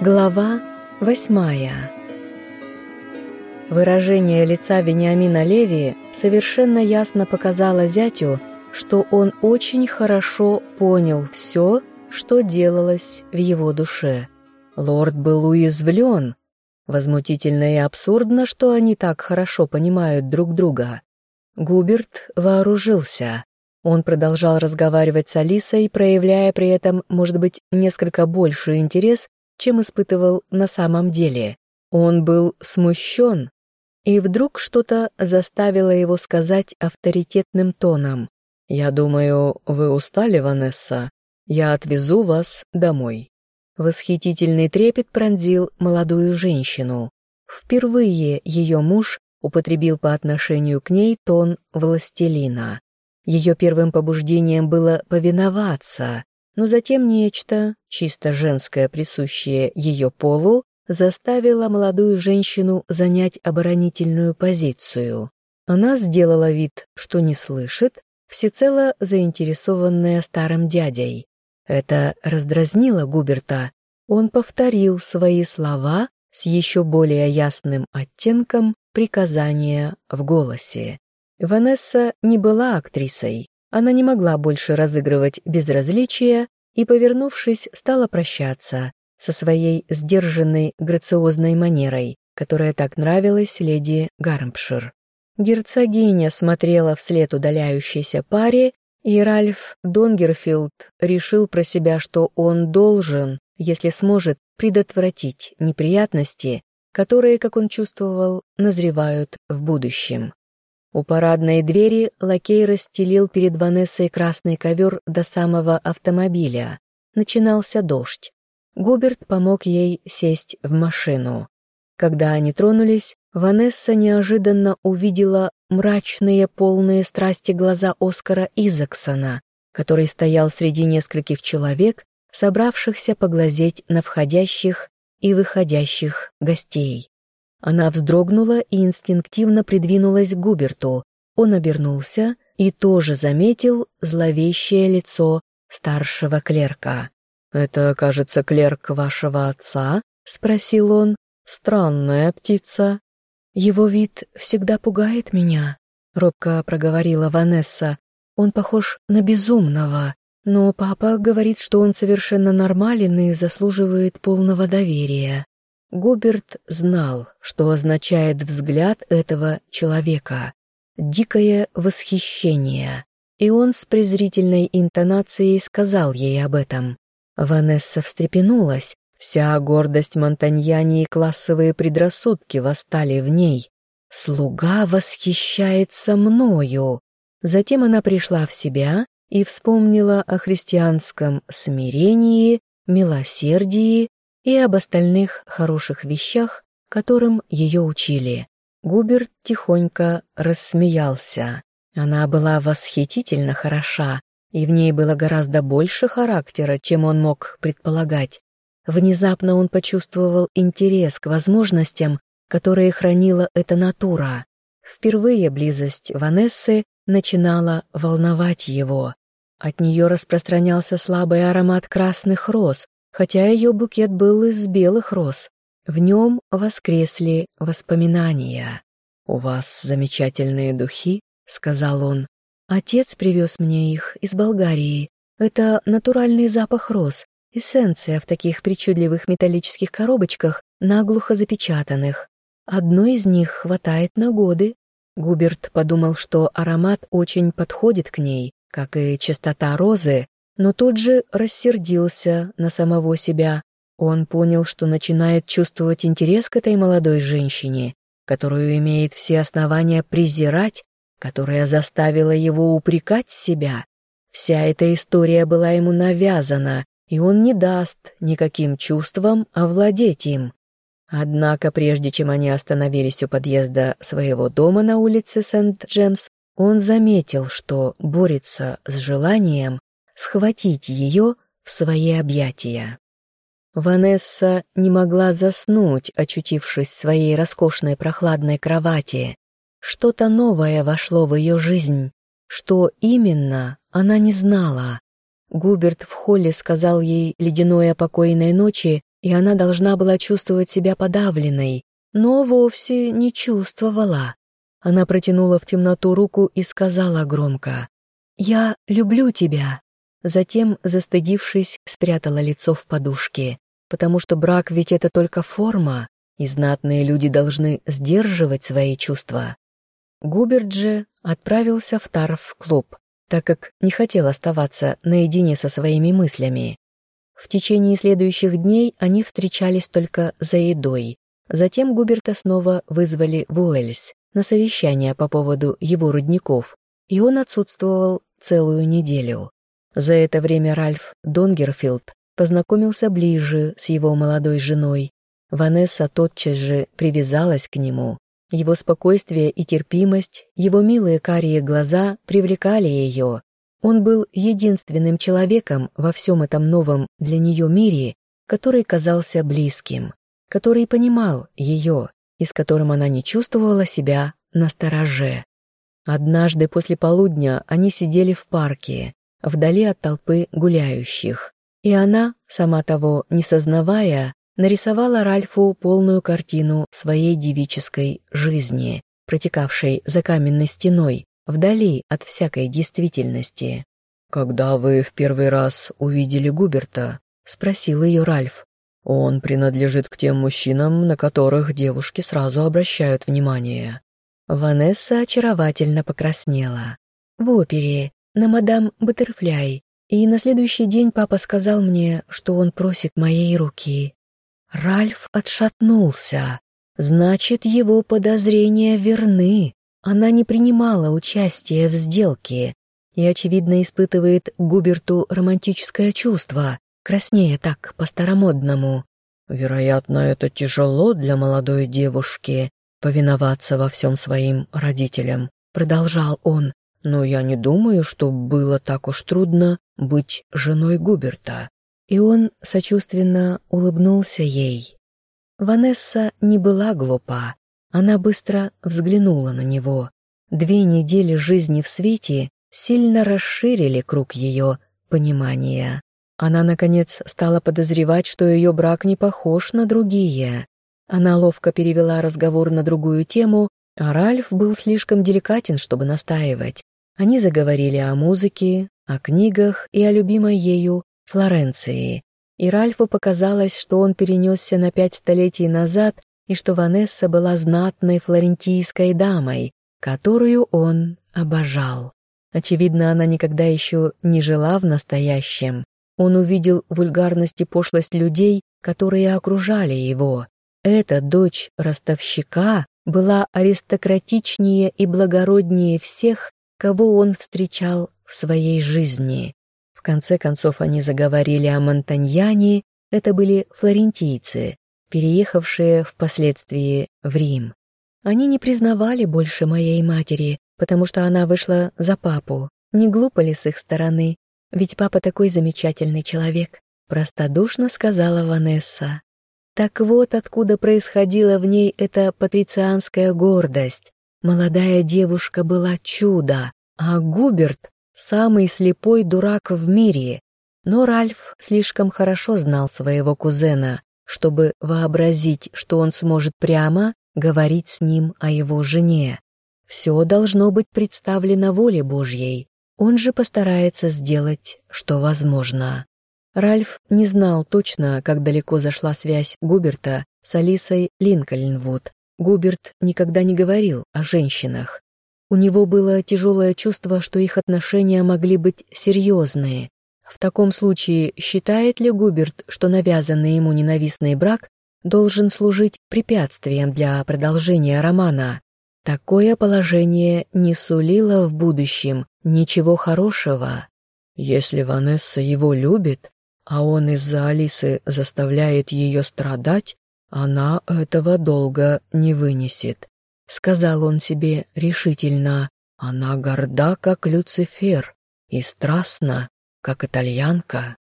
Глава восьмая Выражение лица Вениамина Леви совершенно ясно показало зятю, что он очень хорошо понял все, что делалось в его душе. Лорд был уязвлен. Возмутительно и абсурдно, что они так хорошо понимают друг друга. Губерт вооружился. Он продолжал разговаривать с Алисой, проявляя при этом, может быть, несколько больший интерес, чем испытывал на самом деле. Он был смущен, и вдруг что-то заставило его сказать авторитетным тоном. «Я думаю, вы устали, Ванесса. Я отвезу вас домой». Восхитительный трепет пронзил молодую женщину. Впервые ее муж употребил по отношению к ней тон властелина. Ее первым побуждением было повиноваться, но затем нечто, чисто женское, присущее ее полу, заставило молодую женщину занять оборонительную позицию. Она сделала вид, что не слышит, всецело заинтересованная старым дядей. Это раздразнило Губерта. Он повторил свои слова с еще более ясным оттенком приказания в голосе. Ванесса не была актрисой, она не могла больше разыгрывать безразличия и, повернувшись, стала прощаться со своей сдержанной грациозной манерой, которая так нравилась леди Гармпшир. Герцогиня смотрела вслед удаляющейся паре, и Ральф Донгерфилд решил про себя, что он должен, если сможет, предотвратить неприятности, которые, как он чувствовал, назревают в будущем. У парадной двери лакей расстелил перед Ванессой красный ковер до самого автомобиля. Начинался дождь. Губерт помог ей сесть в машину. Когда они тронулись, Ванесса неожиданно увидела мрачные, полные страсти глаза Оскара Изаксона, который стоял среди нескольких человек, собравшихся поглазеть на входящих и выходящих гостей. Она вздрогнула и инстинктивно придвинулась к Губерту. Он обернулся и тоже заметил зловещее лицо старшего клерка. «Это, кажется, клерк вашего отца?» — спросил он. «Странная птица». «Его вид всегда пугает меня», — робко проговорила Ванесса. «Он похож на безумного, но папа говорит, что он совершенно нормален и заслуживает полного доверия». Губерт знал, что означает взгляд этого человека. Дикое восхищение. И он с презрительной интонацией сказал ей об этом. Ванесса встрепенулась. Вся гордость Монтаньяни и классовые предрассудки восстали в ней. «Слуга восхищается мною». Затем она пришла в себя и вспомнила о христианском смирении, милосердии и об остальных хороших вещах, которым ее учили. Губерт тихонько рассмеялся. Она была восхитительно хороша, и в ней было гораздо больше характера, чем он мог предполагать. Внезапно он почувствовал интерес к возможностям, которые хранила эта натура. Впервые близость Ванессы начинала волновать его. От нее распространялся слабый аромат красных роз, хотя ее букет был из белых роз. В нем воскресли воспоминания. «У вас замечательные духи», — сказал он. «Отец привез мне их из Болгарии. Это натуральный запах роз, эссенция в таких причудливых металлических коробочках, наглухо запечатанных. Одной из них хватает на годы». Губерт подумал, что аромат очень подходит к ней, как и чистота розы, но тут же рассердился на самого себя. Он понял, что начинает чувствовать интерес к этой молодой женщине, которую имеет все основания презирать, которая заставила его упрекать себя. Вся эта история была ему навязана, и он не даст никаким чувствам овладеть им. Однако, прежде чем они остановились у подъезда своего дома на улице Сент-Джемс, он заметил, что борется с желанием схватить ее в свои объятия. Ванесса не могла заснуть, очутившись в своей роскошной прохладной кровати. Что-то новое вошло в ее жизнь. Что именно, она не знала. Губерт в холле сказал ей ледяной о покойной ночи и она должна была чувствовать себя подавленной, но вовсе не чувствовала. Она протянула в темноту руку и сказала громко «Я люблю тебя». Затем, застыдившись, спрятала лицо в подушке, потому что брак ведь это только форма, и знатные люди должны сдерживать свои чувства. Губерт же отправился в Тарф-клуб, так как не хотел оставаться наедине со своими мыслями. В течение следующих дней они встречались только за едой. Затем Губерта снова вызвали в Уэльс на совещание по поводу его рудников, и он отсутствовал целую неделю. За это время Ральф Донгерфилд познакомился ближе с его молодой женой. Ванесса тотчас же привязалась к нему. Его спокойствие и терпимость, его милые карие глаза привлекали ее. Он был единственным человеком во всем этом новом для нее мире, который казался близким, который понимал ее и с которым она не чувствовала себя на стороже. Однажды после полудня они сидели в парке, вдали от толпы гуляющих. И она, сама того не сознавая, нарисовала Ральфу полную картину своей девической жизни, протекавшей за каменной стеной, вдали от всякой действительности. «Когда вы в первый раз увидели Губерта?» — спросил ее Ральф. «Он принадлежит к тем мужчинам, на которых девушки сразу обращают внимание». Ванесса очаровательно покраснела. В опере на мадам Баттерфляй, и на следующий день папа сказал мне, что он просит моей руки. Ральф отшатнулся. Значит, его подозрения верны. Она не принимала участия в сделке и, очевидно, испытывает Губерту романтическое чувство, краснея так по-старомодному. Вероятно, это тяжело для молодой девушки повиноваться во всем своим родителям, продолжал он но я не думаю, что было так уж трудно быть женой Губерта». И он сочувственно улыбнулся ей. Ванесса не была глупа. Она быстро взглянула на него. Две недели жизни в свете сильно расширили круг ее понимания. Она, наконец, стала подозревать, что ее брак не похож на другие. Она ловко перевела разговор на другую тему, а Ральф был слишком деликатен, чтобы настаивать. Они заговорили о музыке, о книгах и о любимой ею Флоренции. И Ральфу показалось, что он перенесся на пять столетий назад и что Ванесса была знатной флорентийской дамой, которую он обожал. Очевидно, она никогда еще не жила в настоящем. Он увидел вульгарность и пошлость людей, которые окружали его. Эта дочь ростовщика была аристократичнее и благороднее всех, кого он встречал в своей жизни. В конце концов они заговорили о Монтаньяне, это были флорентийцы, переехавшие впоследствии в Рим. Они не признавали больше моей матери, потому что она вышла за папу. Не глупо ли с их стороны? Ведь папа такой замечательный человек, простодушно сказала Ванесса. Так вот откуда происходила в ней эта патрицианская гордость, Молодая девушка была чудо, а Губерт — самый слепой дурак в мире. Но Ральф слишком хорошо знал своего кузена, чтобы вообразить, что он сможет прямо говорить с ним о его жене. Все должно быть представлено воле Божьей, он же постарается сделать, что возможно. Ральф не знал точно, как далеко зашла связь Губерта с Алисой Линкольнвуд, Губерт никогда не говорил о женщинах. У него было тяжелое чувство, что их отношения могли быть серьезные. В таком случае считает ли Губерт, что навязанный ему ненавистный брак должен служить препятствием для продолжения романа? Такое положение не сулило в будущем ничего хорошего. Если Ванесса его любит, а он из-за Алисы заставляет ее страдать, она этого долго не вынесет. Сказал он себе решительно, она горда, как Люцифер, и страстна, как итальянка.